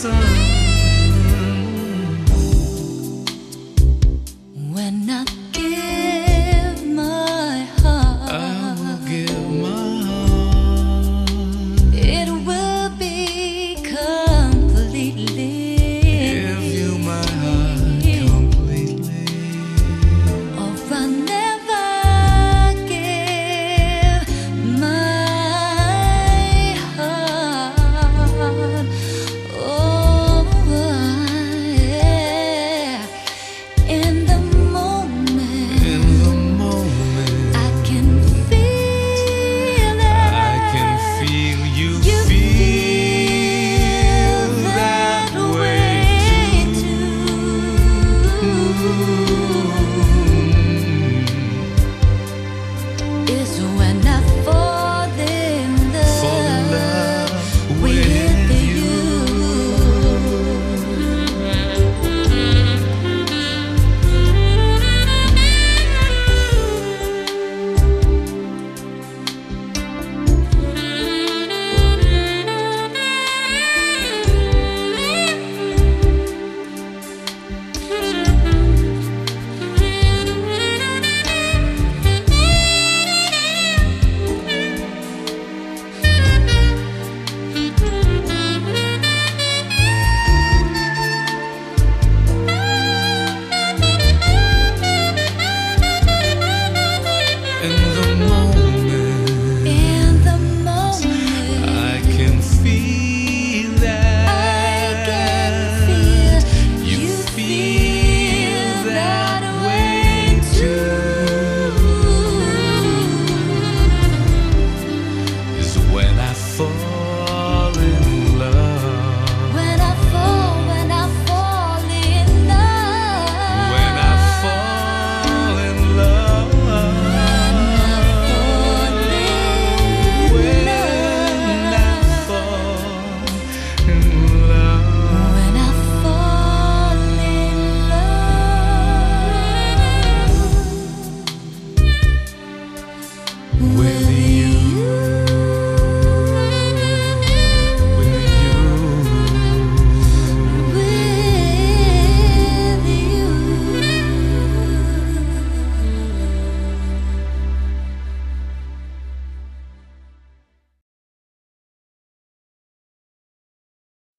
sun.